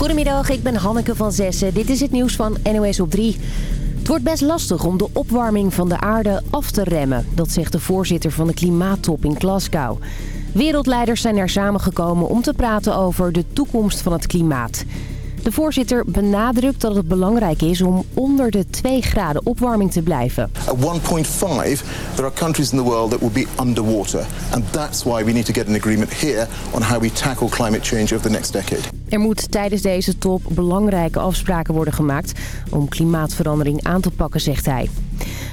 Goedemiddag, ik ben Hanneke van Zessen. Dit is het nieuws van NOS op 3. Het wordt best lastig om de opwarming van de aarde af te remmen. Dat zegt de voorzitter van de klimaattop in Glasgow. Wereldleiders zijn er samengekomen om te praten over de toekomst van het klimaat. De voorzitter benadrukt dat het belangrijk is om onder de 2 graden opwarming te blijven. At 1.5, there are countries in the world that will be underwater. And that's why we need to get an agreement here on how we tackle climate change over the next decade. Er moet tijdens deze top belangrijke afspraken worden gemaakt om klimaatverandering aan te pakken, zegt hij.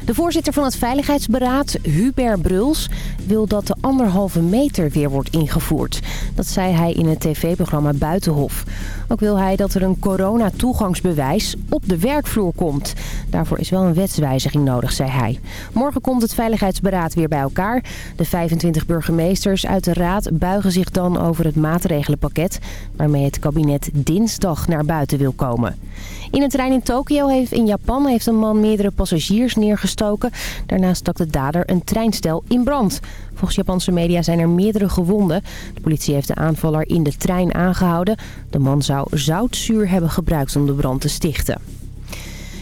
De voorzitter van het Veiligheidsberaad, Hubert Bruls, wil dat de anderhalve meter weer wordt ingevoerd. Dat zei hij in het tv-programma Buitenhof. Ook wil hij dat er een corona-toegangsbewijs op de werkvloer komt. Daarvoor is wel een wetswijziging nodig, zei hij. Morgen komt het Veiligheidsberaad weer bij elkaar. De 25 burgemeesters uit de raad buigen zich dan over het maatregelenpakket... waarmee het kabinet dinsdag naar buiten wil komen. In een trein in Tokio heeft in Japan heeft een man meerdere passagiers neergestoken. Daarna stak de dader een treinstel in brand. Volgens Japanse media zijn er meerdere gewonden. De politie heeft de aanvaller in de trein aangehouden. De man zou zoutzuur hebben gebruikt om de brand te stichten.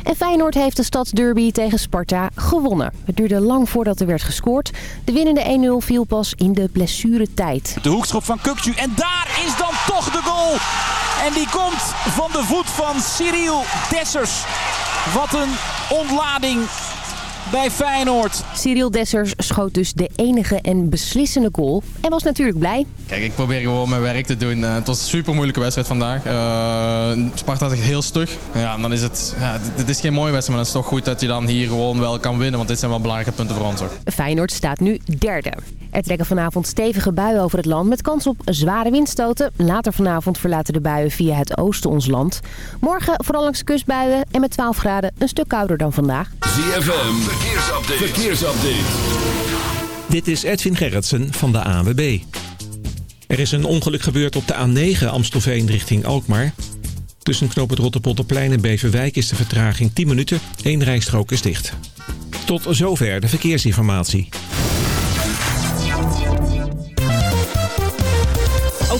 En Feyenoord heeft de stadsderby tegen Sparta gewonnen. Het duurde lang voordat er werd gescoord. De winnende 1-0 viel pas in de blessuretijd. De hoekschop van Kukcu en daar is dan toch de goal. En die komt van de voet van Cyril Dessers. Wat een ontlading bij Feyenoord. Cyril Dessers schoot dus de enige en beslissende goal. En was natuurlijk blij. Kijk, ik probeer gewoon mijn werk te doen. Uh, het was een super moeilijke wedstrijd vandaag. Uh, Sparta is echt heel stug. Ja, dan is het, ja, dit is geen mooie wedstrijd, maar het is toch goed dat je dan hier gewoon wel kan winnen. Want dit zijn wel belangrijke punten voor ons ook. Feyenoord staat nu derde. Er trekken vanavond stevige buien over het land met kans op zware windstoten. Later vanavond verlaten de buien via het oosten ons land. Morgen vooral langs de kustbuien en met 12 graden een stuk kouder dan vandaag. ZFM, verkeersupdate. verkeersupdate. Dit is Edwin Gerritsen van de ANWB. Er is een ongeluk gebeurd op de A9 Amstelveen richting Alkmaar. Tussen knoop het Rotterpolderplein en Beverwijk is de vertraging 10 minuten. Eén rijstrook is dicht. Tot zover de verkeersinformatie.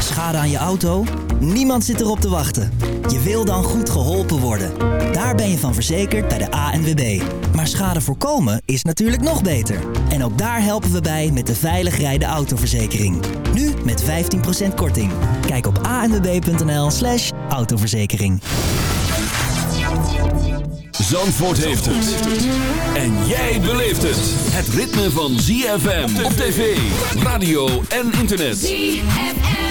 Schade aan je auto? Niemand zit erop te wachten. Je wil dan goed geholpen worden. Daar ben je van verzekerd bij de ANWB. Maar schade voorkomen is natuurlijk nog beter. En ook daar helpen we bij met de veilig rijden autoverzekering. Nu met 15% korting. Kijk op anwb.nl slash autoverzekering. Zandvoort heeft het. En jij beleeft het. Het ritme van ZFM op tv, radio en internet. ZFM.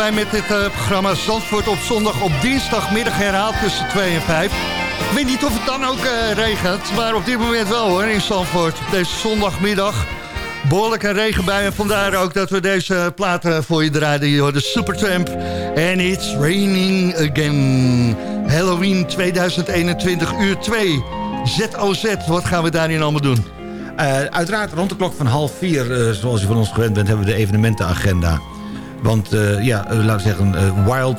Wij met dit uh, programma Zandvoort op zondag op dinsdagmiddag herhaald tussen 2 en 5. Ik weet niet of het dan ook uh, regent, maar op dit moment wel hoor in Zandvoort. Deze zondagmiddag behoorlijke en vandaar ook dat we deze platen voor je draaien. De Supertramp en It's Raining Again. Halloween 2021 uur 2. ZOZ, wat gaan we daarin allemaal doen? Uiteraard rond de klok van half vier, zoals je van ons gewend bent... hebben we de evenementenagenda. Want uh, ja, laten we zeggen, Wild,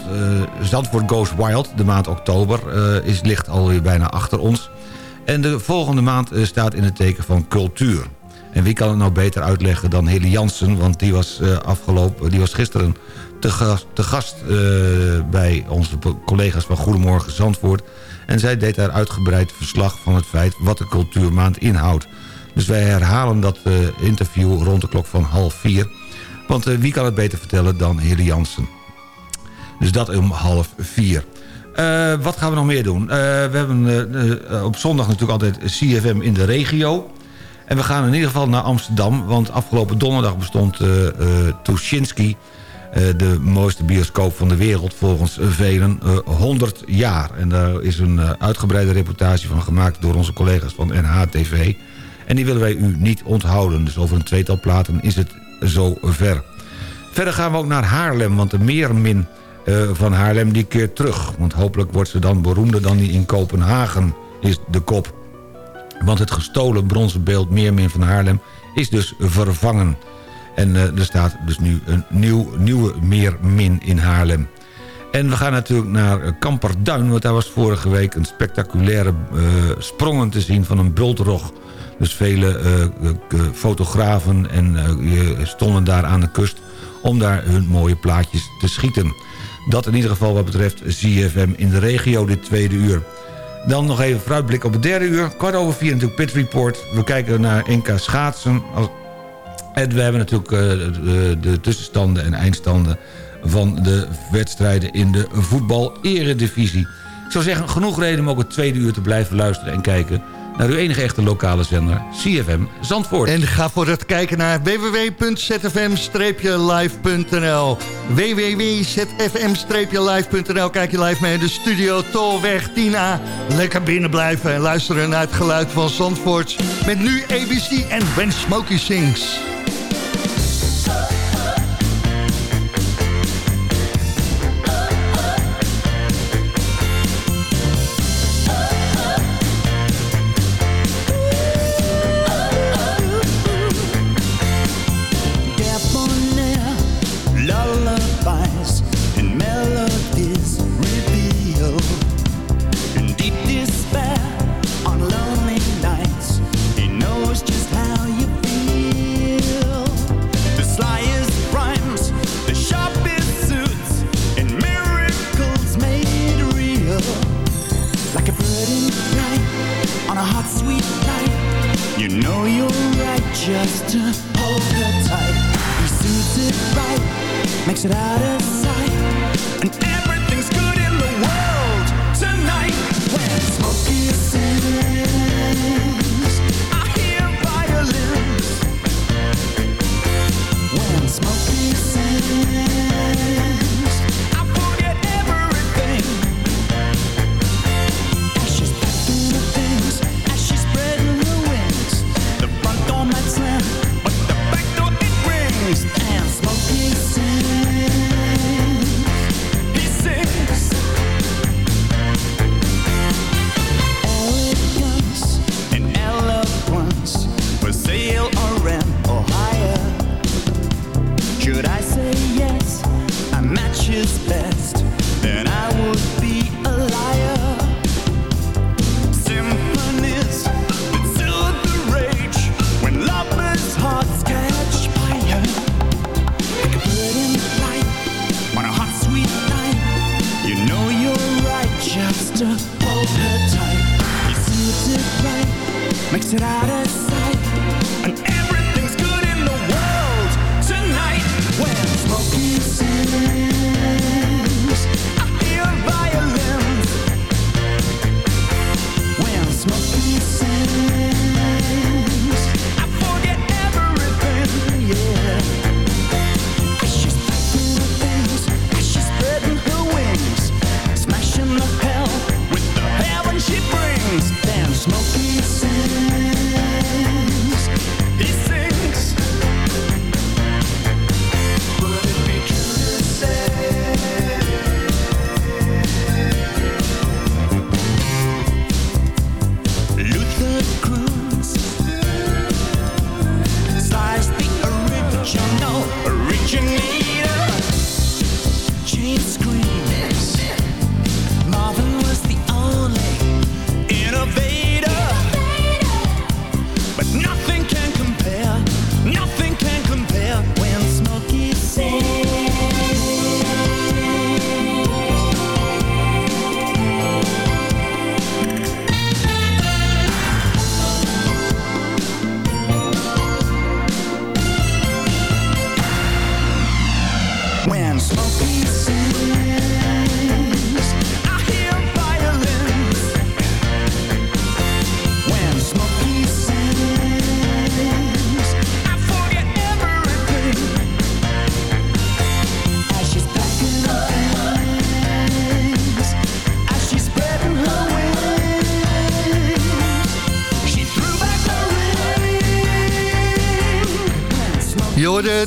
Zandvoort Goes Wild, de maand oktober... is, ligt alweer bijna achter ons. En de volgende maand staat in het teken van cultuur. En wie kan het nou beter uitleggen dan Heli Jansen... want die was, afgelopen, die was gisteren te gast, te gast bij onze collega's van Goedemorgen Zandvoort... en zij deed daar uitgebreid verslag van het feit wat de cultuurmaand inhoudt. Dus wij herhalen dat interview rond de klok van half vier. Want uh, wie kan het beter vertellen dan Heli Jansen? Dus dat om half vier. Uh, wat gaan we nog meer doen? we hebben op zondag natuurlijk altijd CFM in de regio. En we gaan in ieder geval naar Amsterdam. Want afgelopen donderdag bestond Tuschinski... de mooiste bioscoop van de wereld volgens velen 100 jaar. En daar is een uitgebreide reportage van gemaakt... door onze collega's van NHTV... En die willen wij u niet onthouden. Dus over een tweetal platen is het zo ver. Verder gaan we ook naar Haarlem, want de meermin uh, van Haarlem die keert terug. Want hopelijk wordt ze dan beroemder dan die in Kopenhagen, is de kop. Want het gestolen bronzen beeld Meermin van Haarlem is dus vervangen. En uh, er staat dus nu een nieuw, nieuwe Meermin in Haarlem. En we gaan natuurlijk naar Kamperduin, want daar was vorige week een spectaculaire uh, sprongen te zien van een bultrog. Dus vele uh, fotografen en, stonden daar aan de kust om daar hun mooie plaatjes te schieten. Dat in ieder geval wat betreft ZFM in de regio dit tweede uur. Dan nog even vooruitblik op het derde uur. Kwart over vier natuurlijk Pit Report. We kijken naar NK Schaatsen. En we hebben natuurlijk de, de tussenstanden en eindstanden van de wedstrijden in de voetbal-eredivisie. Ik zou zeggen, genoeg reden om ook het tweede uur te blijven luisteren en kijken naar uw enige echte lokale zender, CFM Zandvoort. En ga voor het kijken naar www.zfm-live.nl www.zfm-live.nl Kijk je live mee in de studio Tolweg 10A. Lekker binnen blijven en luisteren naar het geluid van Zandvoort. Met nu ABC en When Smokey Sings.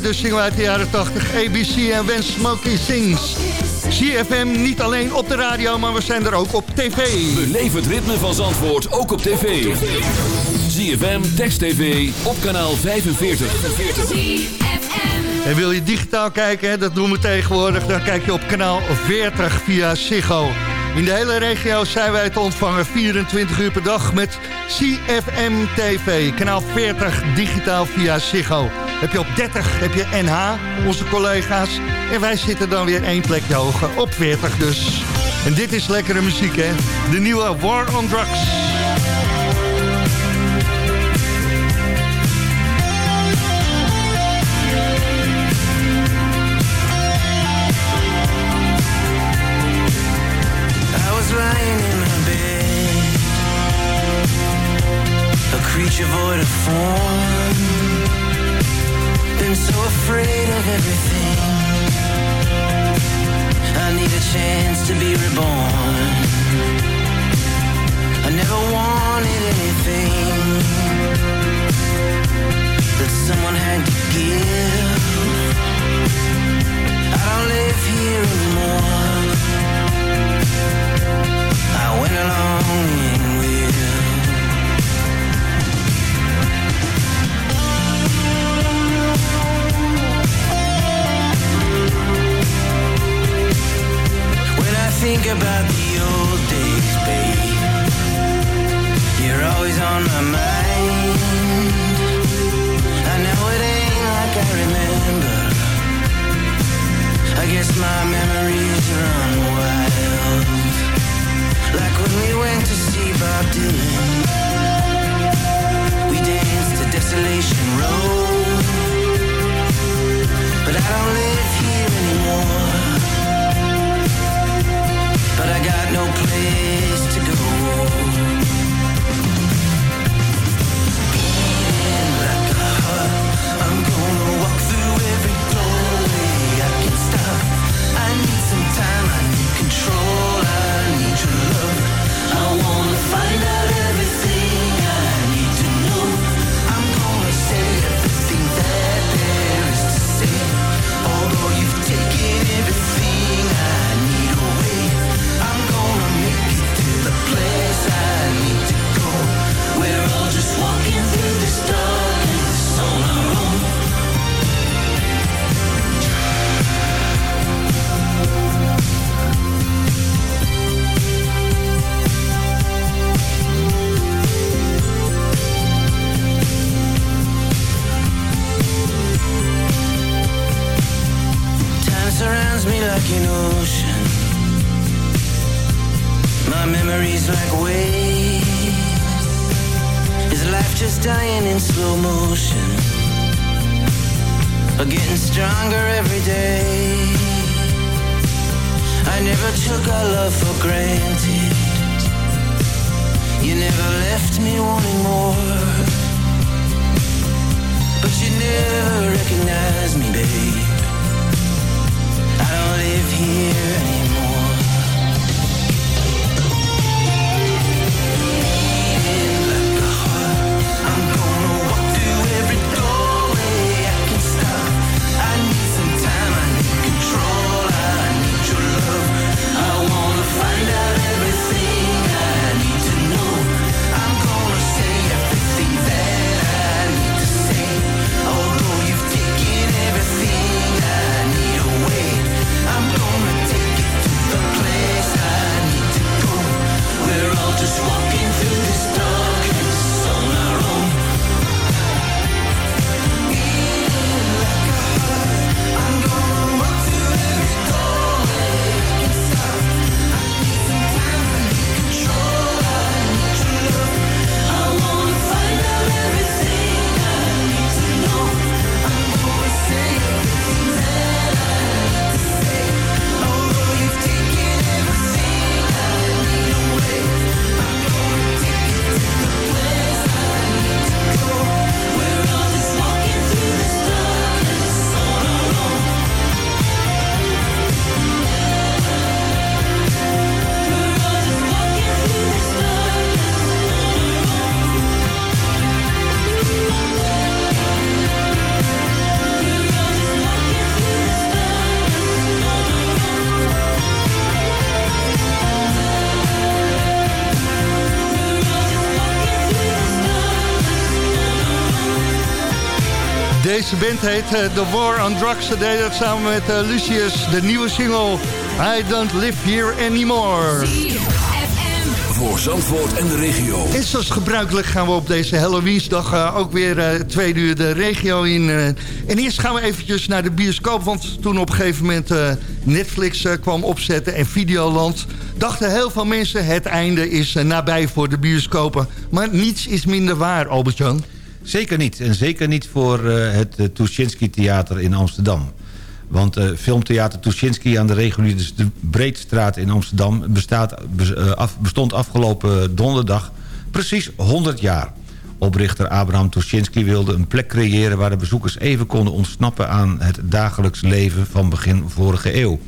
De single uit de jaren 80, ABC en When Smokey Sings. CFM niet alleen op de radio, maar we zijn er ook op tv. Beleef het ritme van Zandvoort ook op tv. ZFM, Text TV, op kanaal 45. En wil je digitaal kijken, dat doen we tegenwoordig, dan kijk je op kanaal 40 via Ziggo. In de hele regio zijn wij te ontvangen 24 uur per dag met CFM TV. Kanaal 40 digitaal via Ziggo. Heb je op 30 heb je NH, onze collega's. En wij zitten dan weer één plekje hoger, op 40 dus. En dit is lekkere muziek, hè? De nieuwe War on Drugs. creature void of form So afraid of everything. I need a chance to be reborn. I never wanted anything That someone had to give memories like waves. Is life just dying in slow motion? Or getting stronger every day? I never took our love for granted. You never left me wanting more. But you never recognized me, babe. I don't live here anymore Deze band heet eh, The War on Drugs. Ze deden dat samen met eh, Lucius, de nieuwe single I Don't Live Here Anymore. Voor Zandvoort en de regio. En zoals gebruikelijk gaan we op deze Halloweensdag uh, ook weer uh, twee uur de regio in. Uh, en eerst gaan we eventjes naar de bioscoop. Want toen op een gegeven moment Netflix kwam opzetten en Videoland... dachten heel veel mensen het einde is nabij voor de bioscopen. Maar niets is minder waar, Albert-Jan. Zeker niet. En zeker niet voor het uh, Tuschinski Theater in Amsterdam. Want uh, filmtheater Tuschinski aan de reguliere Breedstraat in Amsterdam... Bestaat, bestond afgelopen donderdag precies 100 jaar. Oprichter Abraham Tuschinski wilde een plek creëren... waar de bezoekers even konden ontsnappen aan het dagelijks leven van begin vorige eeuw.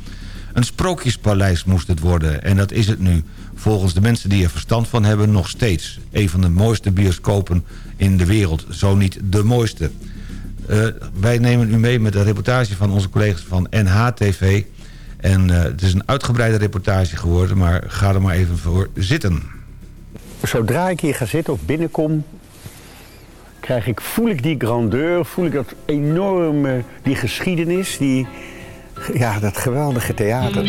Een sprookjespaleis moest het worden en dat is het nu. Volgens de mensen die er verstand van hebben nog steeds. Een van de mooiste bioscopen in de wereld, zo niet de mooiste. Uh, wij nemen u mee met een reportage van onze collega's van NHTV. En uh, het is een uitgebreide reportage geworden, maar ga er maar even voor zitten. Zodra ik hier ga zitten of binnenkom, krijg ik, voel ik die grandeur, voel ik dat enorme, die geschiedenis, die, ja, dat geweldige theater.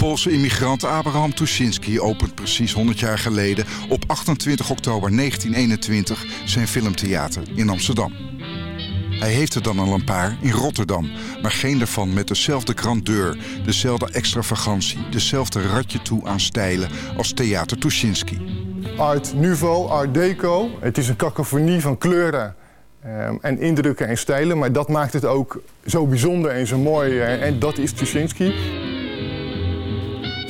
Poolse immigrant Abraham Tuschinski opent precies 100 jaar geleden op 28 oktober 1921 zijn filmtheater in Amsterdam. Hij heeft er dan al een paar in Rotterdam, maar geen daarvan met dezelfde grandeur, dezelfde extravagantie, dezelfde ratje toe aan stijlen als Theater Tuschinski. Art Nouveau, Art Deco. Het is een cacophonie van kleuren um, en indrukken en stijlen, maar dat maakt het ook zo bijzonder en zo mooi. Uh, en dat is Tuschinski.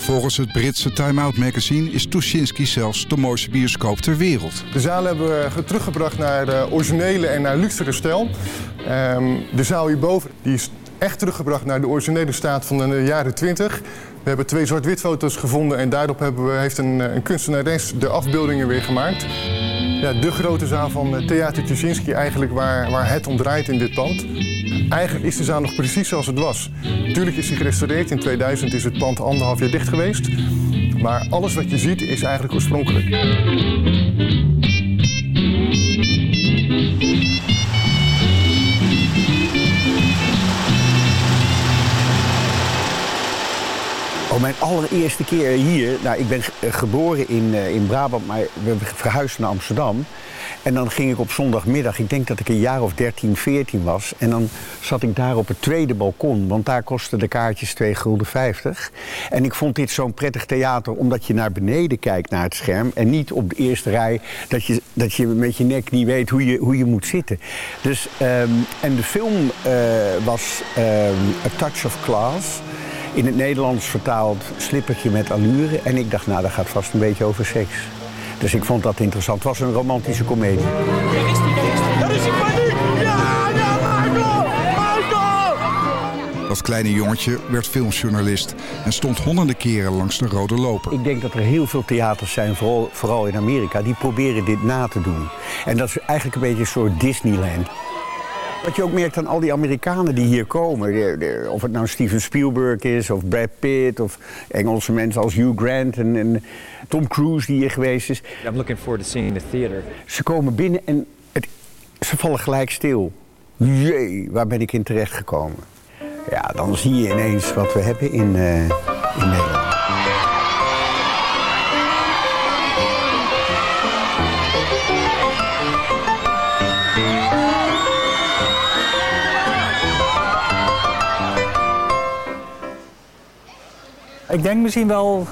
Volgens het Britse Time Out magazine is Tuschinski zelfs de mooiste bioscoop ter wereld. De zaal hebben we teruggebracht naar de originele en naar luxere stijl. Um, de zaal hierboven die is echt teruggebracht naar de originele staat van de jaren 20. We hebben twee zwart-wit foto's gevonden en daarop hebben we, heeft een, een kunstenares de afbeeldingen weer gemaakt. Ja, de grote zaal van Theater Tuschinski eigenlijk waar, waar het om draait in dit pand. Eigenlijk is de zaal nog precies zoals het was. Natuurlijk is hij gerestaureerd. In 2000 is het pand anderhalf jaar dicht geweest. Maar alles wat je ziet is eigenlijk oorspronkelijk. Oh, mijn allereerste keer hier. Nou, ik ben geboren in, uh, in Brabant, maar we verhuisden naar Amsterdam. En dan ging ik op zondagmiddag, ik denk dat ik een jaar of 13, 14 was. En dan zat ik daar op het tweede balkon, want daar kosten de kaartjes 2 gulden 50. En ik vond dit zo'n prettig theater, omdat je naar beneden kijkt naar het scherm. En niet op de eerste rij, dat je, dat je met je nek niet weet hoe je, hoe je moet zitten. Dus, um, en de film uh, was um, A Touch of Class. In het Nederlands vertaald slippertje met allure. En ik dacht, nou, dat gaat vast een beetje over seks. Dus ik vond dat interessant. Het was een romantische komedie. Dat is Ja, ja, Michael! Michael! Dat kleine jongetje werd filmjournalist en stond honderden keren langs de rode loper. Ik denk dat er heel veel theaters zijn, vooral, vooral in Amerika, die proberen dit na te doen. En dat is eigenlijk een beetje een soort Disneyland. Wat je ook merkt aan al die Amerikanen die hier komen, de, de, of het nou Steven Spielberg is, of Brad Pitt, of Engelse mensen als Hugh Grant en, en Tom Cruise die hier geweest is. I'm looking forward to seeing the theater. Ze komen binnen en het, ze vallen gelijk stil. Jee, waar ben ik in terecht gekomen? Ja, dan zie je ineens wat we hebben in, uh, in Nederland. Ik denk misschien wel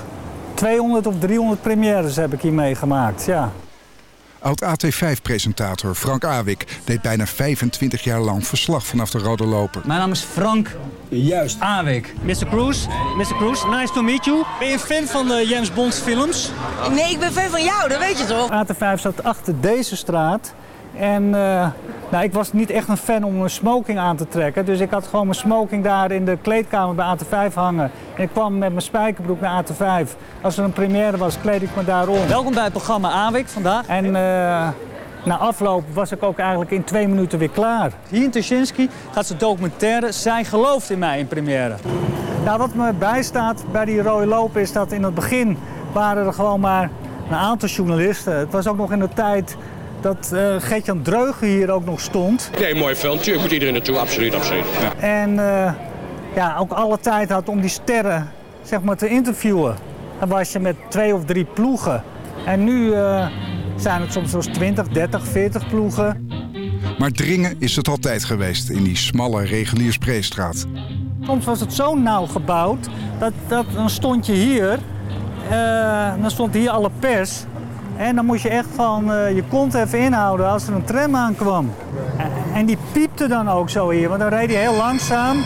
200 of 300 premières heb ik hier meegemaakt, ja. Oud-AT5-presentator Frank Awik deed bijna 25 jaar lang verslag vanaf de Rode Loper. Mijn naam is Frank Juist. Awik. Mr. Cruise, Mr. Cruise, nice to meet you. Ben je fan van de James Bond films? Nee, ik ben fan van jou, dat weet je toch? AT5 zat achter deze straat. En uh, nou, ik was niet echt een fan om een smoking aan te trekken. Dus ik had gewoon mijn smoking daar in de kleedkamer bij AT5 hangen. En ik kwam met mijn spijkerbroek naar AT5. Als er een première was, kleed ik me daar om. Welkom bij het programma Awik vandaag. En uh, na afloop was ik ook eigenlijk in twee minuten weer klaar. Hier in Tuschinski gaat ze documentaire Zij gelooft in mij in première. Nou, wat me bijstaat bij die rode lopen is dat in het begin waren er gewoon maar een aantal journalisten. Het was ook nog in de tijd dat uh, Gertjan Dreugen hier ook nog stond. Nee, mooi film. Tuurlijk moet iedereen naartoe. Absoluut, absoluut. Ja. En uh, ja, ook alle tijd had om die sterren zeg maar, te interviewen. Dan was je met twee of drie ploegen. En nu uh, zijn het soms zoals 20, 30, 40 ploegen. Maar dringen is het altijd geweest in die smalle regulierspreestraat. Soms was het zo nauw gebouwd dat, dat dan stond je hier, uh, dan stond hier alle pers. En dan moest je echt van uh, je kont even inhouden als er een tram aankwam. En die piepte dan ook zo hier, want dan reed hij heel langzaam.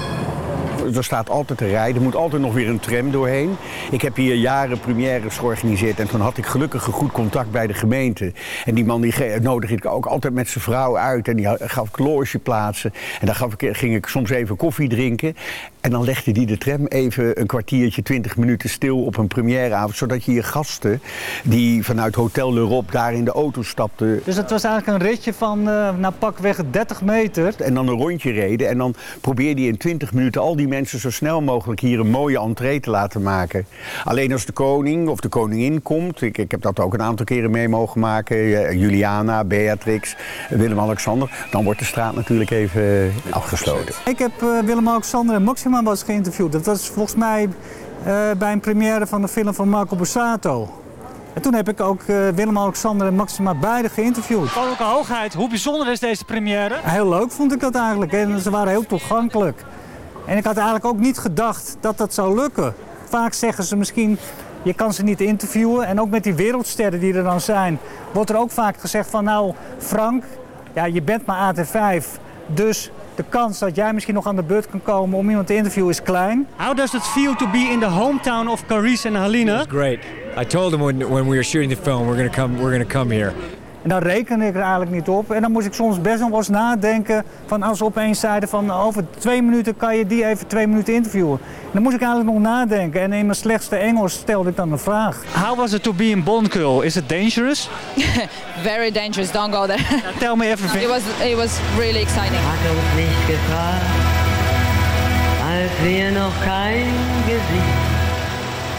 Er staat altijd te rijden, er moet altijd nog weer een tram doorheen. Ik heb hier jaren premières georganiseerd en toen had ik gelukkig een goed contact bij de gemeente. En die man die nodigde ik ook altijd met zijn vrouw uit en die gaf ik logeplaatsen. En dan gaf ik, ging ik soms even koffie drinken. En dan legde die de tram even een kwartiertje, twintig minuten stil op een premièreavond. Zodat je je gasten die vanuit Hotel L'Europe daar in de auto stapten. Dus het was eigenlijk een ritje van uh, naar pakweg 30 meter. En dan een rondje reden. En dan probeerde je in 20 minuten al die mensen zo snel mogelijk hier een mooie entree te laten maken. Alleen als de koning of de koningin komt. Ik, ik heb dat ook een aantal keren mee mogen maken. Uh, Juliana, Beatrix, Willem-Alexander. Dan wordt de straat natuurlijk even afgesloten. Ik heb uh, Willem-Alexander en Maxima was geïnterviewd. Dat was volgens mij uh, bij een première van de film van Marco Borsato. En toen heb ik ook uh, Willem-Alexander en Maxima beide geïnterviewd. Koninklijke Hoogheid, hoe bijzonder is deze première? Heel leuk vond ik dat eigenlijk. En ze waren heel toegankelijk. En ik had eigenlijk ook niet gedacht dat dat zou lukken. Vaak zeggen ze misschien, je kan ze niet interviewen. En ook met die wereldsterren die er dan zijn, wordt er ook vaak gezegd van nou Frank, ja, je bent maar AT5. Dus de kans dat jij misschien nog aan de beurt kan komen om iemand te interviewen is klein. How does it feel to be in the hometown of Carice en Haline? It's great. I told them when, when we were shooting the film, we're going to come, we're going to come here. En dan rekende ik er eigenlijk niet op. En dan moest ik soms best nog wel eens nadenken. Van als ze opeens zeiden van over twee minuten kan je die even twee minuten interviewen. En dan moest ik eigenlijk nog nadenken. En in mijn slechtste Engels stelde ik dan een vraag. How was it to be in Bondkul? Is it dangerous? Very dangerous. Don't go there. Tell me everything. It was, it was really exciting. Hat uns nicht gefragt, als wir noch kein Gesicht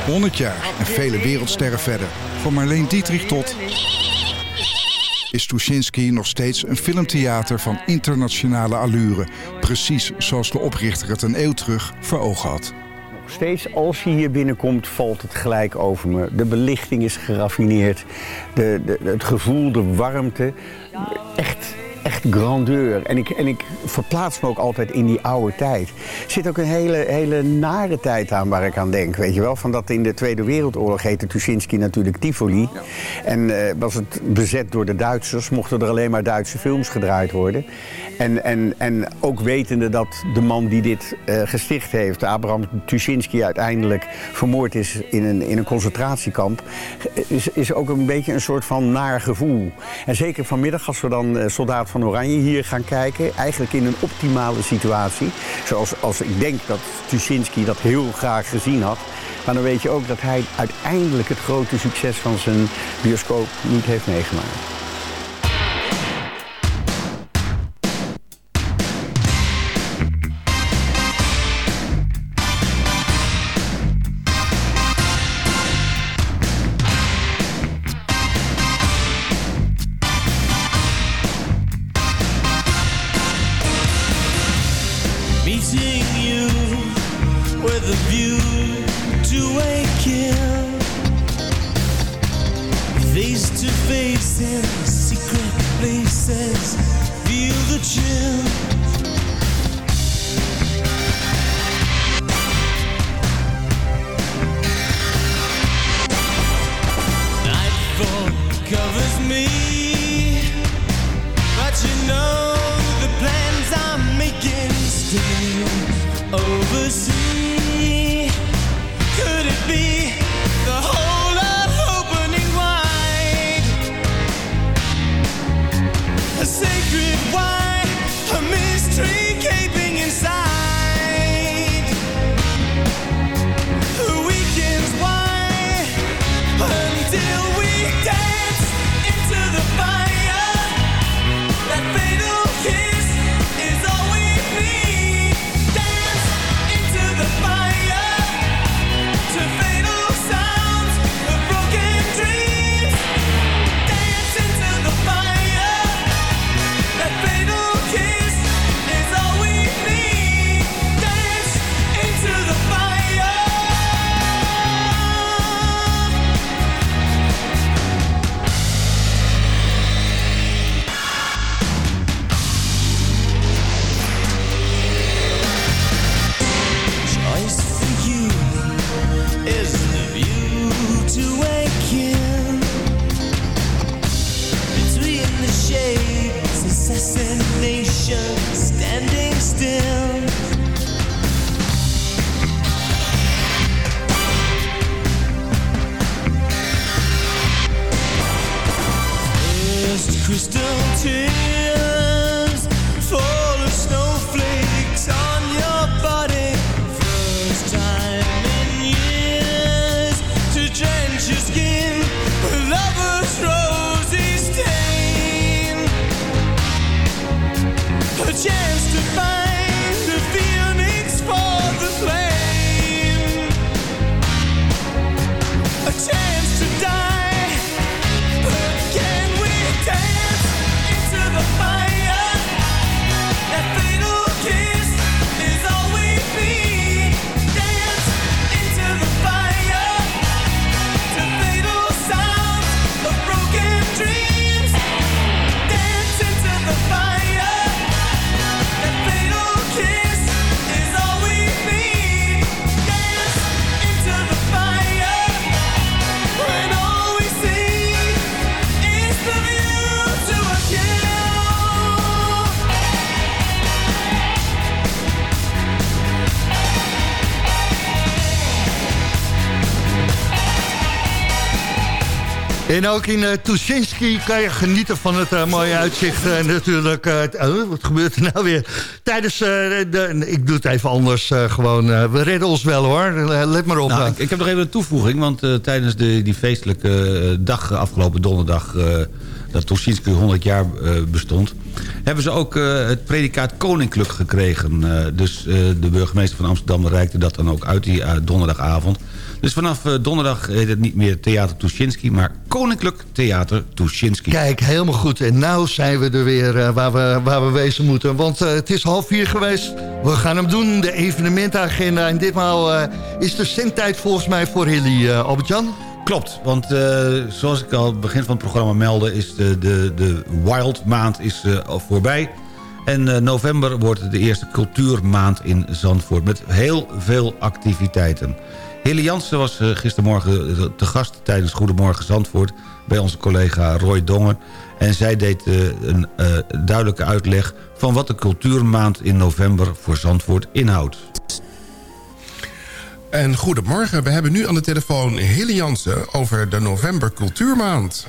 100 jaar en vele wereldsterren verder. Van Marleen Dietrich tot is Tuschinski nog steeds een filmtheater van internationale allure. Precies zoals de oprichter het een eeuw terug voor ogen had. Nog steeds, als je hier binnenkomt, valt het gelijk over me. De belichting is geraffineerd. De, de, het gevoel, de warmte. Echt, echt grandeur. En ik, en ik verplaats me ook altijd in die oude tijd. Er zit ook een hele, hele nare tijd aan waar ik aan denk. Weet je wel? Van dat in de Tweede Wereldoorlog heette Tuschinski natuurlijk Tivoli. Ja. En uh, was het bezet door de Duitsers, mochten er alleen maar Duitse films gedraaid worden. En, en, en ook wetende dat de man die dit uh, gesticht heeft, Abraham Tuschinski, uiteindelijk vermoord is in een, in een concentratiekamp, is, is ook een beetje een soort van naar gevoel. En zeker vanmiddag, als we dan uh, Soldaat van Oranje hier gaan kijken, eigenlijk in een optimale situatie. Zoals als ik denk dat Tuschinski dat heel graag gezien had. Maar dan weet je ook dat hij uiteindelijk het grote succes van zijn bioscoop niet heeft meegemaakt. in secret places. Feel the chill. En ook in uh, Tuschinski kan je genieten van het uh, mooie uitzicht. Uh, natuurlijk, oh, wat gebeurt er nou weer? Tijdens, de, ik doe het even anders gewoon. we redden ons wel hoor, let maar op. Nou, ik, ik, heb nog even een toevoeging, want tijdens de, die feestelijke dag afgelopen donderdag... dat Tuschinski 100 jaar bestond... hebben ze ook het predicaat koninklijk gekregen. dus de burgemeester van Amsterdam reikte dat dan ook uit die donderdagavond... Dus vanaf uh, donderdag heet het niet meer Theater Tuschinski... maar Koninklijk Theater Tuschinski. Kijk, helemaal goed. En nou zijn we er weer uh, waar, we, waar we wezen moeten. Want uh, het is half vier geweest. We gaan hem doen, de evenementagenda. En ditmaal is de zendtijd volgens mij voor Hilly, Albert-Jan. Klopt, want zoals ik al het begin van het programma meldde... is de, de, de Wild maand is, voorbij... En november wordt de eerste cultuurmaand in Zandvoort... met heel veel activiteiten. Hille Jansen was eh, gistermorgen eh, te gast tijdens Goedemorgen Zandvoort... bij onze collega Roy Dongen. En zij deed eh, een duidelijke uitleg van wat de cultuurmaand in november voor Zandvoort inhoudt. En goedemorgen, we hebben nu aan de telefoon Hille Jansen over de november cultuurmaand.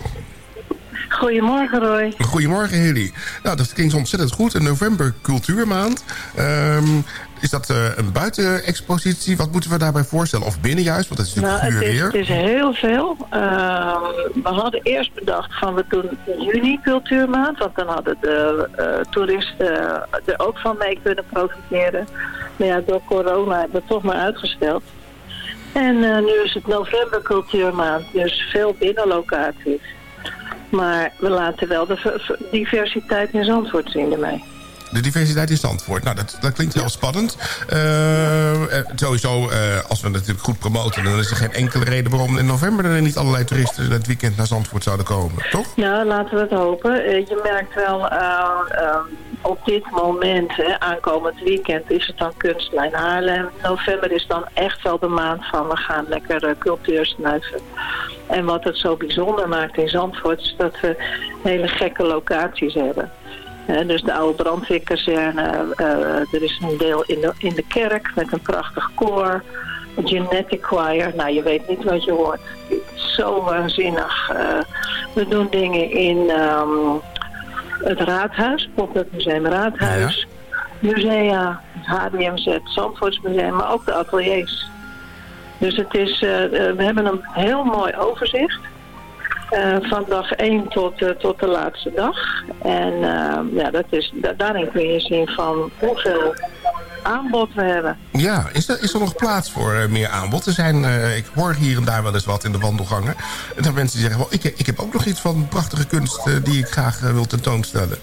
Goedemorgen Roy. Goedemorgen Hilly. Nou, dat klinkt ontzettend goed. Een november cultuurmaand. Um, is dat uh, een buitenexpositie? Wat moeten we daarbij voorstellen? Of binnen juist? Want dat is natuurlijk nou, het is, weer. Het is heel veel. Uh, we hadden eerst bedacht van we doen juni cultuurmaand. Want dan hadden de uh, toeristen er ook van mee kunnen profiteren. Maar ja, door corona hebben we het toch maar uitgesteld. En uh, nu is het november cultuurmaand. Dus veel binnenlocaties. Maar we laten wel de diversiteit in Zandvoort zien ermee de diversiteit in Zandvoort. Nou, dat, dat klinkt heel spannend. Uh, sowieso, uh, als we natuurlijk goed promoten... dan is er geen enkele reden waarom in november... er niet allerlei toeristen het weekend naar Zandvoort zouden komen, toch? Ja, laten we het hopen. je merkt wel... op dit moment, hè, aankomend weekend, is het dan Kunstlijn Haarlem. November is dan echt wel de maand van we gaan lekker uh, cultuur snuiven. En wat het zo bijzonder maakt in Zandvoort is dat we hele gekke locaties hebben dus de oude brandweerkazerne. Uh, er is een deel in de, in de kerk met een prachtig koor. Een genetic choir. Nou, je weet niet wat je hoort. Zo waanzinnig. We doen dingen in um, het raadhuis. het Museum Raadhuis. Ja. Musea, het HDMZ, Zandvoortsmuseum, maar ook de ateliers. Dus het is, uh, we hebben een heel mooi overzicht. Uh, van dag 1 tot, uh, tot de laatste dag. En uh, ja, dat is, da daarin kun je zien van hoeveel aanbod we hebben. Ja, is er, is er nog plaats voor meer aanbod? Er zijn, ik hoor hier en daar wel eens wat in de wandelgangen. En dan mensen die zeggen, well, ik, ik heb ook nog iets van prachtige kunst die ik graag wil tentoonstellen.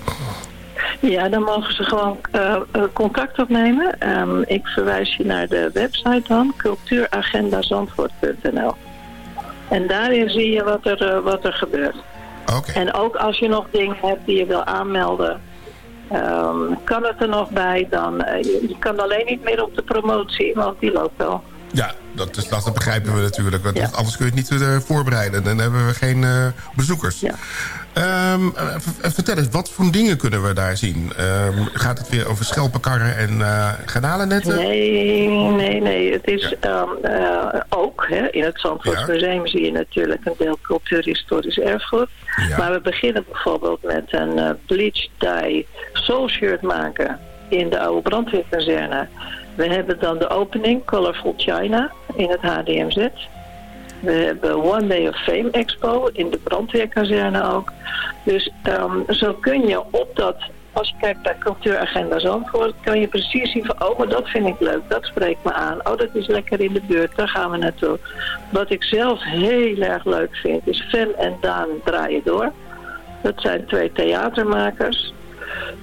Ja, dan mogen ze gewoon contact opnemen. Um, ik verwijs je naar de website dan, cultuuragendazandvoort.nl. En daarin zie je wat er, uh, wat er gebeurt. Okay. En ook als je nog dingen hebt die je wil aanmelden, um, kan het er nog bij. Dan, uh, je, je, kan alleen niet meer op de promotie, want die loopt al. Ja, dat, is, dat begrijpen we natuurlijk. Want ja. Anders kun je het niet uh, voorbereiden. Dan hebben we geen bezoekers. Ja. Um, vertel eens, wat voor dingen kunnen we daar zien? Um, gaat het weer over schelpenkarren en uh, garnalennetten? Nee, nee, nee. Het is ja. um, uh, ook, hè, in het Zandvoortsmuseum ja. zie je natuurlijk een deel cultuurhistorisch erfgoed. Ja. Maar we beginnen bijvoorbeeld met een uh, bleach dye soul shirt maken in de oude brandweerkazerne. We hebben dan de opening Colorful China in het HDMZ. We hebben One Day of Fame Expo in de brandweerkazerne ook. Dus um, zo kun je op dat, als je kijkt naar cultuuragenda Zandvoort, kan je precies zien van, oh, maar dat vind ik leuk, dat spreekt me aan. Oh, dat is lekker in de buurt, daar gaan we naartoe. Wat ik zelf heel erg leuk vind, is Fan en Daan draaien door. Dat zijn twee theatermakers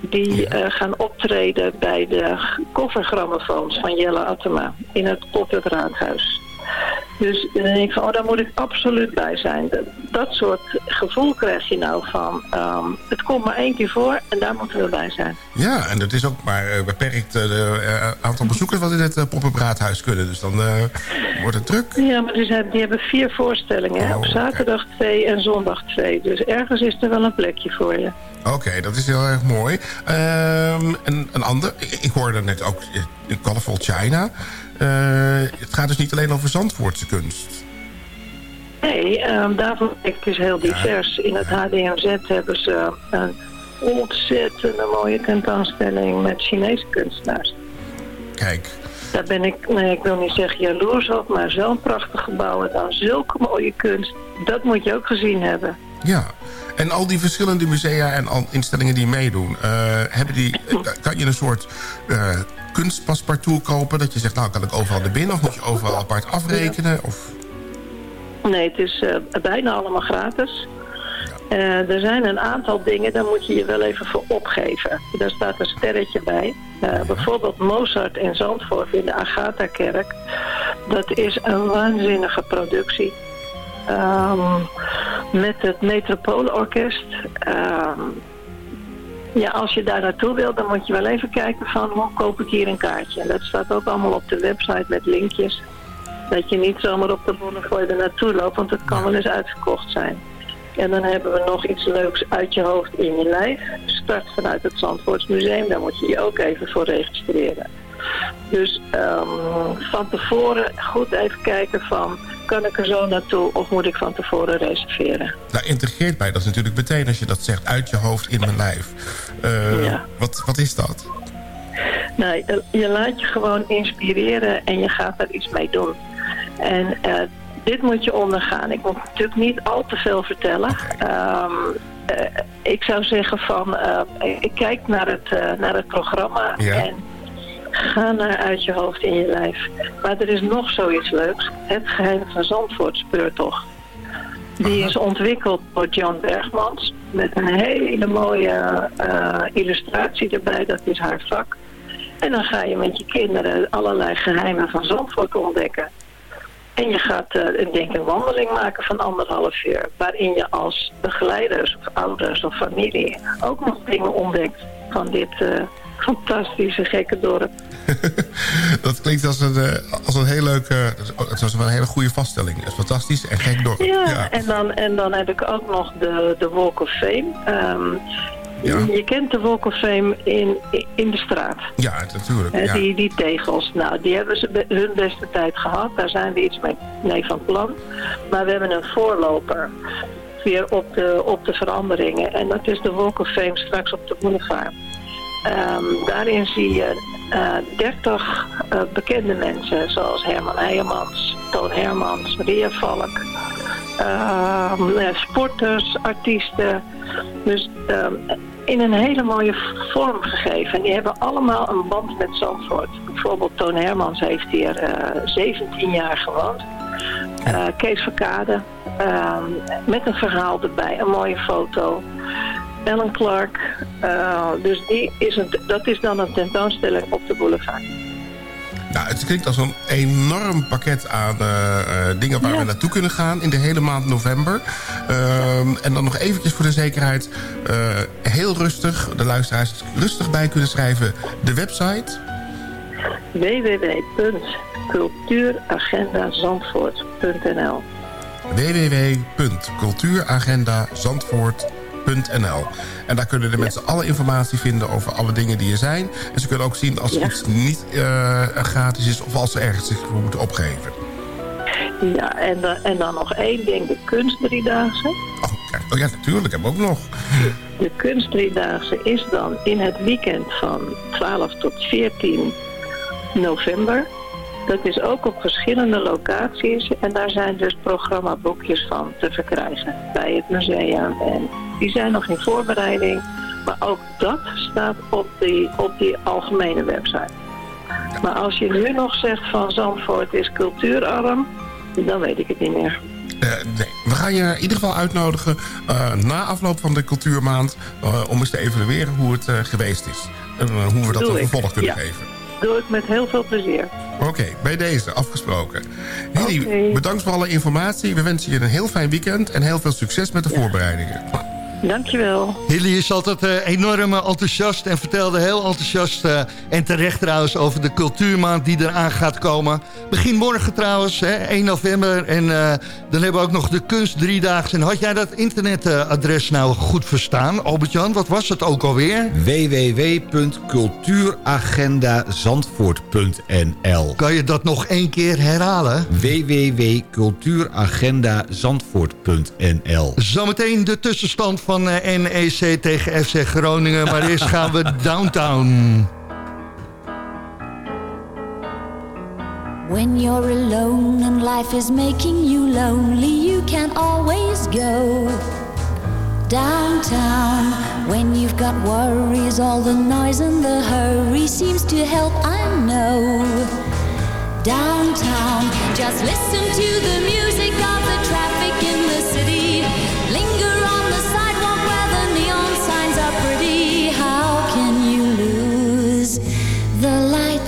die uh, gaan optreden bij de koffergrammofoons van Jelle Attema in het, op het raadhuis. Dus dan denk ik van, oh, daar moet ik absoluut bij zijn. Dat, dat soort gevoel krijg je nou van, um, het komt maar één keer voor en daar moeten we bij zijn. Ja, en het is ook maar uh, beperkt het uh, aantal bezoekers wat in het uh, Poppenbraadhuis kunnen. Dus dan wordt het druk. Ja, maar dus, die hebben vier voorstellingen. Oh, op zaterdag okay. twee en zondag twee. Dus ergens is er wel een plekje voor je. Oké, okay, dat is heel erg mooi. Um, en een ander, ik, ik hoorde net ook Colorful China... Uh, het gaat dus niet alleen over Zandvoortse kunst. Nee, ehm daarvan het is heel divers. In het HDMZ hebben ze een ontzettende mooie tentoonstelling met Chinese kunstenaars. Kijk. Daar ben ik, nee, ik wil niet zeggen jaloers op, maar zo'n prachtig gebouw en dan zulke mooie kunst. Dat moet je ook gezien hebben. Ja, en al die verschillende musea en al instellingen die meedoen... eh, hebben die, eh, kan je een soort eh kunstpaspartout kopen... dat je zegt, nou kan ik overal naar binnen... of moet je overal apart afrekenen? Of... Nee, het is eh, bijna allemaal gratis. Eh, er zijn een aantal dingen, daar moet je je wel even voor opgeven. Daar staat een sterretje bij. Eh, bijvoorbeeld Mozart in Zandvoort in de Agatha-kerk. Dat is een waanzinnige productie. Ehm, met het Metropoolorkest. Ehm, ja, als je daar naartoe wil, dan moet je wel even kijken van hoe koop ik hier een kaartje. En dat staat ook allemaal op de website met linkjes. Dat je niet zomaar op de boulevard er naartoe loopt, want het kan wel eens uitverkocht zijn. En dan hebben we nog iets leuks uit je hoofd in je lijf. Start vanuit het Zandvoortsmuseum, daar moet je je ook even voor registreren. Dus ehm, van tevoren goed even kijken van, kan ik er zo naartoe of moet ik van tevoren reserveren? Nou, integreert mij dat natuurlijk meteen als je dat zegt... uit je hoofd in mijn lijf. Eh, Ja. wat, wat is dat? Nou, je- laat je gewoon inspireren en je gaat daar iets mee doen. En eh, dit moet je ondergaan. Ik moet natuurlijk niet al te veel vertellen. Ehm, eh, ik zou zeggen van, ik kijk naar het, naar het programma Ja. en ga naar uit je hoofd in je lijf. Maar er is nog zoiets leuks. Het geheim van Zandvoort speurtocht. Die is ontwikkeld door John Bergmans. Met een hele mooie eh, illustratie erbij. Dat is haar vak. En dan ga je met je kinderen allerlei geheimen van Zandvoort ontdekken. En je gaat eh, ik denk een wandeling maken van anderhalf uur. Waarin je als begeleiders of ouders of familie ook nog dingen ontdekt van dit eh, fantastische gekke dorp. Dat klinkt als een, eh, als een heel leuke... Het was een hele goede vaststelling. Het is fantastisch en gek dorp. Ja, En, dan, en dan heb ik ook nog de, de Walk of Fame. Ehm, Je kent de Walk of Fame in, in de straat. Ja, natuurlijk. Ja. die, die tegels, nou, die hebben ze hun beste tijd gehad. Daar zijn we iets mee, mee van plan. Maar we hebben een voorloper weer op de, op de veranderingen. En dat is de Walk of Fame straks op de boulevard. Ehm, daarin zie je eh 30 eh, bekende mensen, zoals Herman Eijemans, Toon Hermans, Ria Valk, ehm, eh, sporters, artiesten. Dus ehm, in een hele mooie vorm gegeven. En die hebben allemaal een band met Zandvoort. Bijvoorbeeld Toon Hermans heeft hier eh 17 jaar gewoond. Eh, Kees Verkade, met een verhaal erbij, een mooie foto. Ellen Clark, eh, dus die is een, dat is dan een tentoonstelling op de boulevard. Nou, het klinkt als een enorm pakket aan eh, eh, dingen waar we naartoe kunnen gaan in de hele maand november. Ehm, en dan nog eventjes voor de zekerheid, heel rustig, de luisteraars rustig bij kunnen schrijven. De website, www.cultuuragendazandvoort.nl www.cultuuragendazandvoort.nl En daar kunnen de mensen alle informatie vinden over alle dingen die er zijn. En ze kunnen ook zien als iets niet eh, gratis is of als ze ergens zich voor moeten opgeven. Ja, en, dan- en dan nog één ding, de kunstdriedaagse. Kijk, oh ja, natuurlijk, hebben we ook nog. De kunstdriedaagse is dan in het weekend van 12 tot 14 november. Dat is ook op verschillende locaties en daar zijn dus programmaboekjes van te verkrijgen bij het museum. En die zijn nog in voorbereiding, maar ook dat staat op die, op die algemene website. Maar als je nu nog zegt van Zandvoort is cultuurarm, dan weet ik het niet meer. Eh, nee, we gaan je in ieder geval uitnodigen eh, na afloop van de cultuurmaand... eh, om eens te evalueren hoe het geweest is. En hoe we dat een vervolg kunnen Ja. geven. Doe ik met heel veel plezier. Oké, bij deze, afgesproken. Hilly, bedankt voor alle informatie. We wensen je een heel fijn weekend en heel veel succes met de voorbereidingen. Dankjewel. Hilly is altijd eh, enorm eh, enthousiast en vertelde heel enthousiast... eh, en terecht trouwens over de cultuurmaand die eraan gaat komen. Begin morgen trouwens, hè, 1 november. En eh, dan hebben we ook nog de kunst driedaagse. En had jij dat internetadres nou goed verstaan, Albert-Jan? Wat was het ook alweer? www.cultuuragendazandvoort.nl Kan je dat nog één keer herhalen? www.cultuuragendazandvoort.nl Zometeen de tussenstand van eh, NEC tegen FC Groningen. Maar eerst gaan we downtown. When you're alone and life is making you lonely, you can always go downtown. When you've got worries, all the noise and the hurry seems to help, I know. Downtown, just listen to the music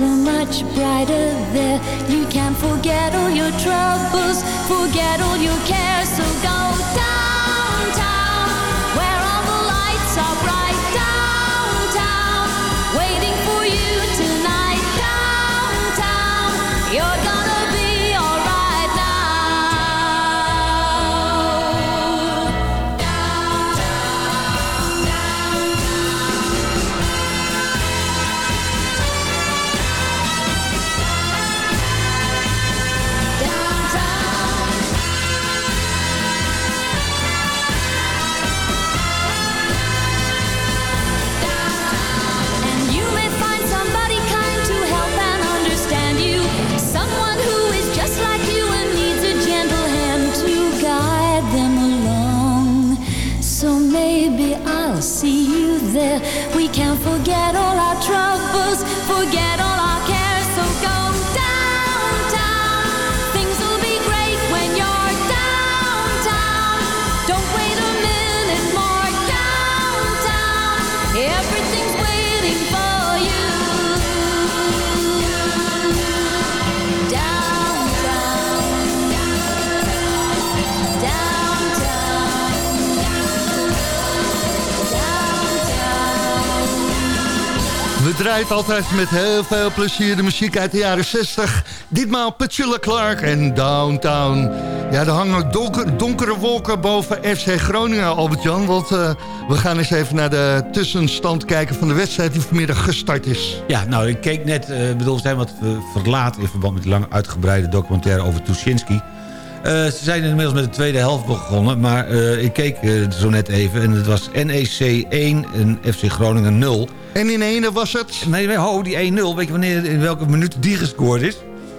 are much brighter there. You can't forget all your troubles, forget all your cares. So go We draaien altijd met heel veel plezier de muziek uit de jaren 60. Ditmaal Petula Clark en Downtown. Ja, er hangen donker, donkere wolken boven FC Groningen, Albert-Jan. Want eh, we gaan eens even naar de tussenstand kijken van de wedstrijd die vanmiddag gestart is. Ja, nou, ik keek net, eh, bedoel, we zijn wat eh, verlaat in verband met die lang uitgebreide documentaire over Tuschinski. Eh, ze zijn inmiddels met de tweede helft begonnen, maar eh, ik keek eh, zo net even en het was NEC 1 en FC Groningen 0. En in ene was het? Nee, nee ho, die 1-0, weet je wanneer, in welke minuut die gescoord is?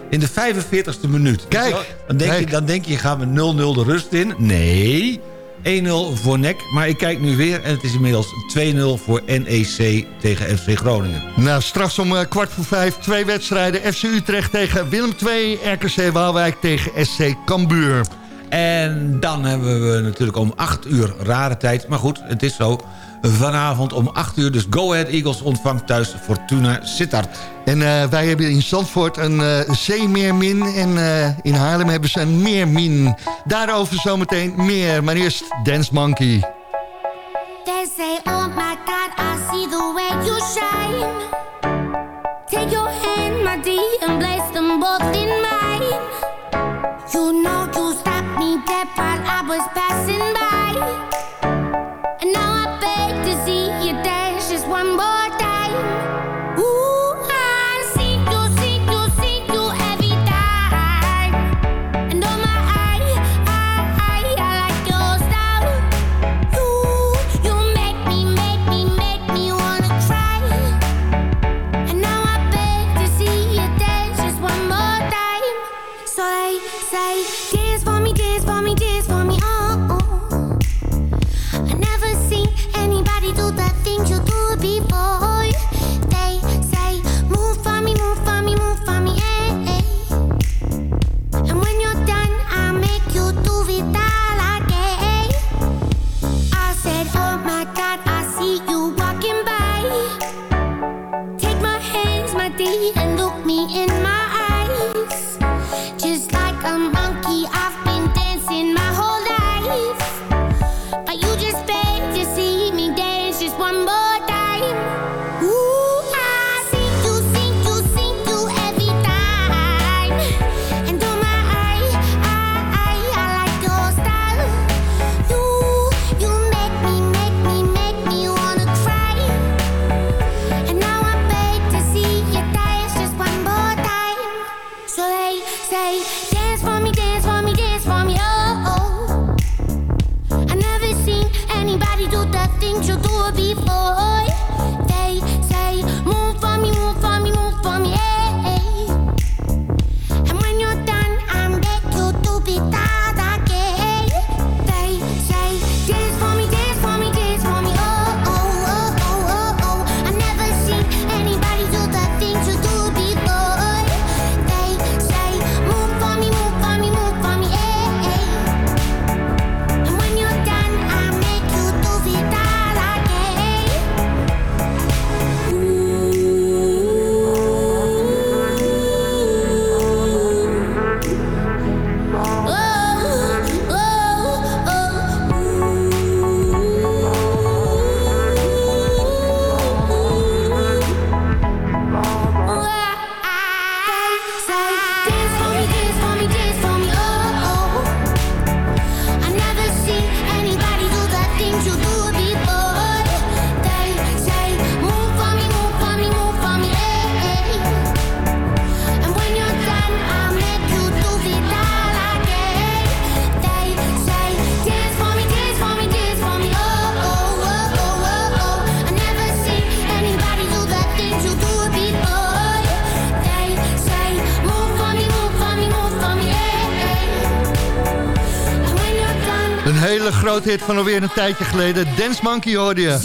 In de 45ste minuut. Kijk, dan denk, Je, dan denk je, gaan we 0-0 de rust in. Nee, 1-0 voor NEC. Maar ik kijk nu weer en het is inmiddels 2-0 voor NEC tegen FC Groningen. Nou, straks om eh, kwart voor vijf twee wedstrijden. FC Utrecht tegen Willem II, RKC Waalwijk tegen SC Cambuur. En dan hebben we natuurlijk om 8 uur rare tijd. Maar goed, het is zo. Vanavond om 8 uur. Dus Go Ahead Eagles ontvangt thuis Fortuna Sittard. En eh, wij hebben in Zandvoort een eh, zeemeermin. En eh, in Haarlem hebben ze een meermin. Daarover zometeen meer. Maar eerst Dance Monkey. They say, oh my God, I see the way you shine. Take your hand, my dear, and place them both in was passing before. Grote hit van alweer een tijdje geleden. Dance Monkey hoorde je.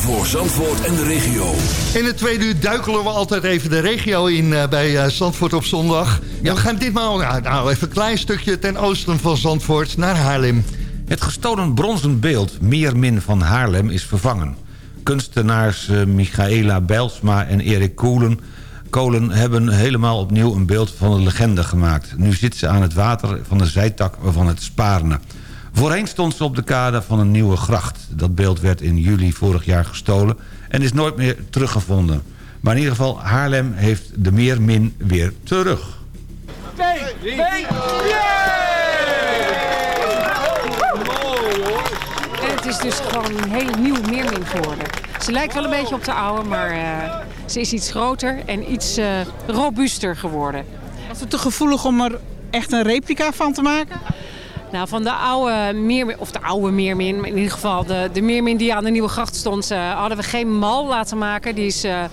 Voor Zandvoort en de regio. In het tweede uur duikelen we altijd even de regio in eh, bij eh, Zandvoort op zondag. En we gaan ditmaal nou, nou, even een klein stukje ten oosten van Zandvoort naar Haarlem. Het gestolen bronzen beeld Meermin van Haarlem is vervangen. Kunstenaars eh, Michaela Bijlsma en Erik Koelen, Kolen hebben helemaal opnieuw een beeld van de legende gemaakt. Nu zit ze aan het water van de zijtak van het Spaarne. Voorheen stond ze op de kade van een nieuwe gracht. Dat beeld werd in juli vorig jaar gestolen en is nooit meer teruggevonden. Maar in ieder geval, Haarlem heeft de Meermin weer terug. Twee, twee, En het is dus gewoon een heel nieuw meermin geworden. Ze lijkt wel een beetje op de oude, maar eh, ze is iets groter en iets eh, robuuster geworden. Was het te gevoelig om er echt een replica van te maken? Nou, van de oude meermin, of de oude meermin, in ieder geval de, de meermin die aan de Nieuwe Gracht stond, eh, hadden we geen mal laten maken. Die is eh,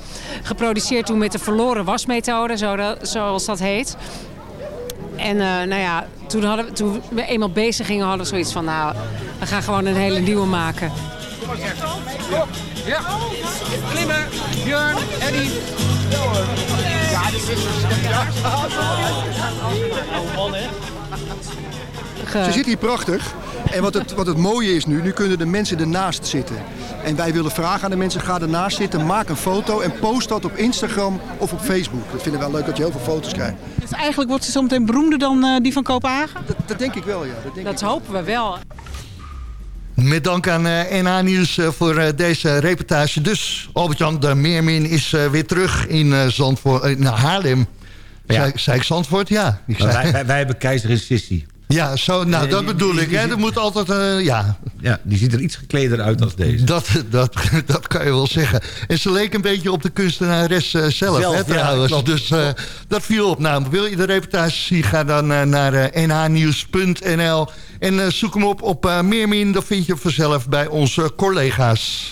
geproduceerd toen met de verloren wasmethode, zo zoals dat heet. En eh, nou ja, toen, hadden we, toen we eenmaal bezig gingen, hadden we zoiets van, nou, we gaan gewoon een hele nieuwe maken. Ja. Klimmen, Björn, Eddie. Ja, dit is Ze zit hier prachtig. En wat het, wat het mooie is nu, nu kunnen de mensen ernaast zitten. En wij willen vragen aan de mensen, ga ernaast zitten, maak een foto en post dat op Instagram of op Facebook. Dat vinden we wel leuk dat je heel veel foto's krijgt. Dus eigenlijk wordt ze zo meteen beroemder dan eh, die van Kopenhagen? Dat, dat denk ik wel, ja. Dat, denk Dat hopen we wel. Met dank aan eh, NH Nieuws eh, voor deze reportage. Dus Albert-Jan, de Meermin is weer terug in eh, Zandvoort, in Haarlem. Zei, zei ik Zandvoort? Ja. Ik Maar zei- wij, wij, wij hebben keizerin Sissy. Ja, zo, nou, dat bedoel ik. die- Hè? Er moet altijd, eh, ja. Ja, die ziet er iets gekleder uit als deze. Dat, dat, dat kan je wel zeggen. En ze leek een beetje op de kunstenares eh, zelf, Zelf, hè, ja, trouwens. klopt. dus eh, dat viel op. Nou, wil je de reportage zien, ga dan naar nhnieuws.nl. En zoek hem op op Meermin. Dan vind je vanzelf bij onze collega's.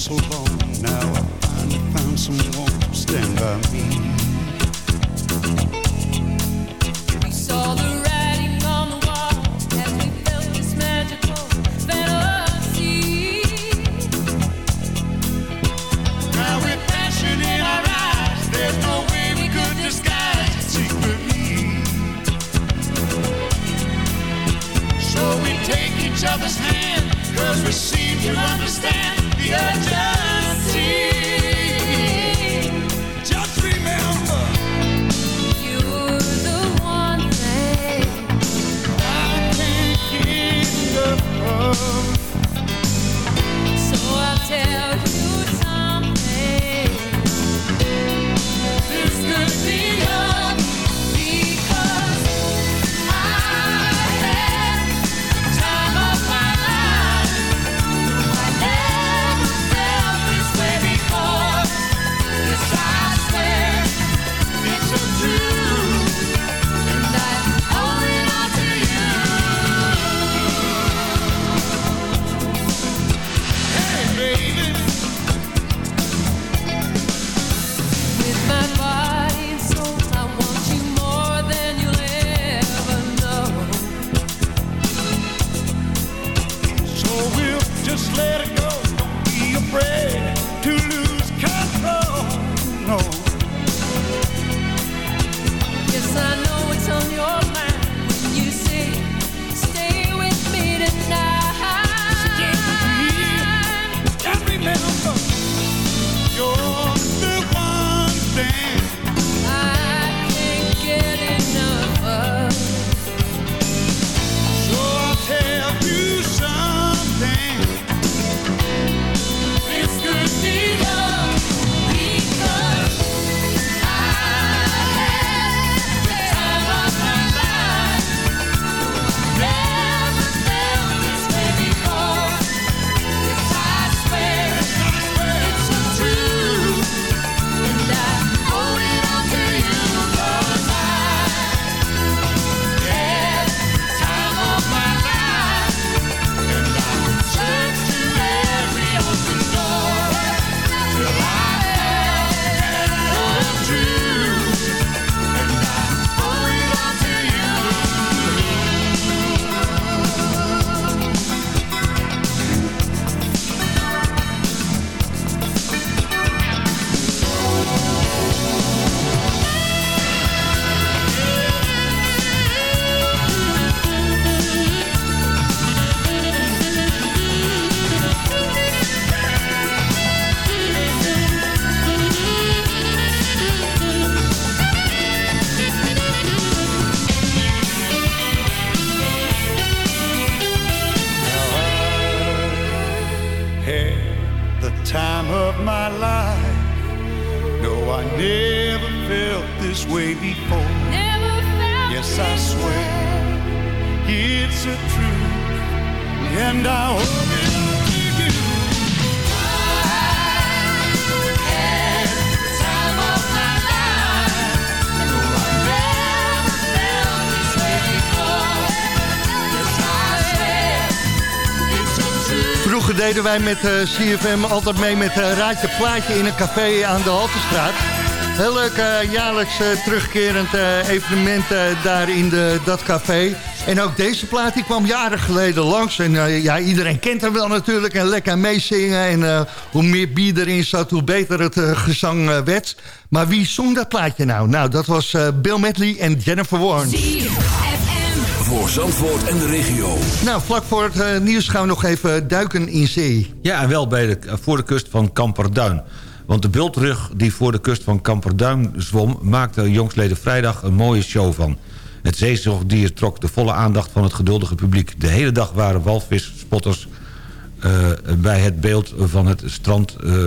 so long. Now I finally found someone to stand by me. We saw the writing on the wall as we felt this magical fantasy. Now with passion in our eyes, there's no way we could disguise it secretly. So we take each other's hand, Cause we seem to understand the urgency. Just remember. You're the one thing I can't give up. Wij met eh, CFM altijd mee met uh, Raadje Plaatje in een café aan de Haltestraat. Heel leuk eh, jaarlijks terugkerend evenement daar in de, dat café. En ook deze plaat die kwam jaren geleden langs. En ja, iedereen kent hem wel natuurlijk en lekker meezingen. En hoe meer bier erin zat, hoe beter het gezang werd. Maar wie zong dat plaatje nou? Nou, dat was Bill Medley en Jennifer Warren. Voor Zandvoort en de regio. Nou, vlak voor het eh, nieuws gaan we nog even duiken in zee. Ja, en wel bij de, voor de kust van Kamperduin. Want de bultrug die voor de kust van Kamperduin zwom... maakte jongsleden vrijdag een mooie show van. Het zeezoogdier trok de volle aandacht van het geduldige publiek. De hele dag waren walvisspotters uh, bij het beeld van, het strand, uh,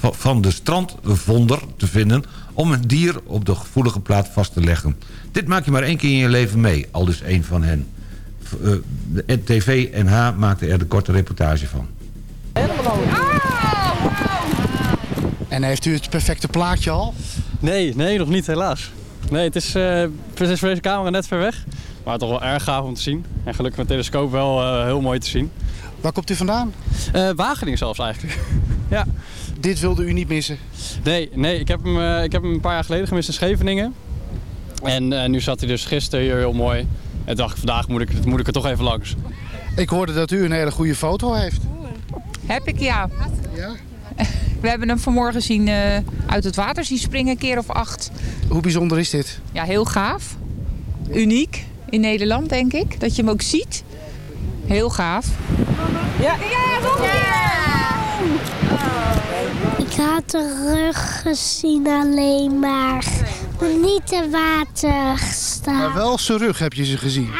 van de strandvonder te vinden... om het dier op de gevoelige plaat vast te leggen. Dit maak je maar één keer in je leven mee, al dus één van hen. Uh, de TV NH maakte er de korte reportage van. En heeft u het perfecte plaatje al? Nee, nee, nog niet helaas. Nee, het is, uh, het is voor deze camera net ver weg. Maar toch wel erg gaaf om te zien. En gelukkig met telescoop wel uh, heel mooi te zien. Waar komt u vandaan? Uh, Wageningen zelfs eigenlijk. ja. Dit wilde u niet missen? Nee, nee ik, heb hem, uh, ik heb hem een paar jaar geleden gemist in Scheveningen. En uh, nu zat hij dus gisteren hier heel mooi. En dacht ik, vandaag moet ik, moet ik er toch even langs. Ik hoorde dat u een hele goede foto heeft. Heb ik, ja. Ja? We hebben hem vanmorgen zien uh, uit het water zien springen, een keer of acht. Hoe bijzonder is dit? Ja, heel gaaf. Uniek in Nederland, denk ik. Dat je hem ook ziet. Heel gaaf. Ja, ja, ja. Ik had de rug gezien alleen maar. Niet de water staan. Maar wel zijn rug heb je ze gezien.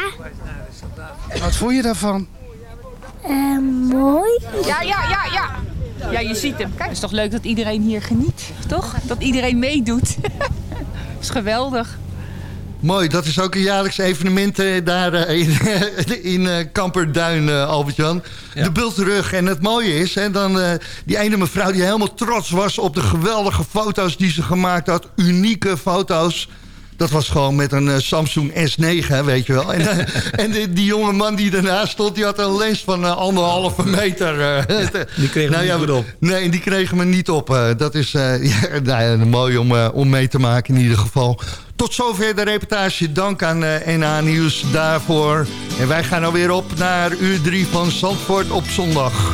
Ja? Wat vond je daarvan? Uh, mooi. Ja, ja, ja, ja. Ja, je ziet hem. Kijk, het is toch leuk dat iedereen hier geniet, toch? Dat iedereen meedoet. dat is geweldig. Mooi, dat is ook een jaarlijks evenement uh, daar uh, in, in uh, Kamperduin, Albert-Jan. Ja. De bultrug. En het mooie is, hè, dan, die ene mevrouw die helemaal trots was op de geweldige foto's die ze gemaakt had. Unieke foto's. Dat was gewoon met een uh, Samsung S9, weet je wel. En, uh, en die, die jonge man die ernaast stond, die had een lens van uh, anderhalve meter. die kregen nou, ja, niet op. Nee, die kregen me niet op. dat is ja, nou, mooi om, om mee te maken in ieder geval. Tot zover de reportage. Dank aan NA Nieuws daarvoor. En wij gaan alweer op naar uur 3 van Zandvoort op zondag.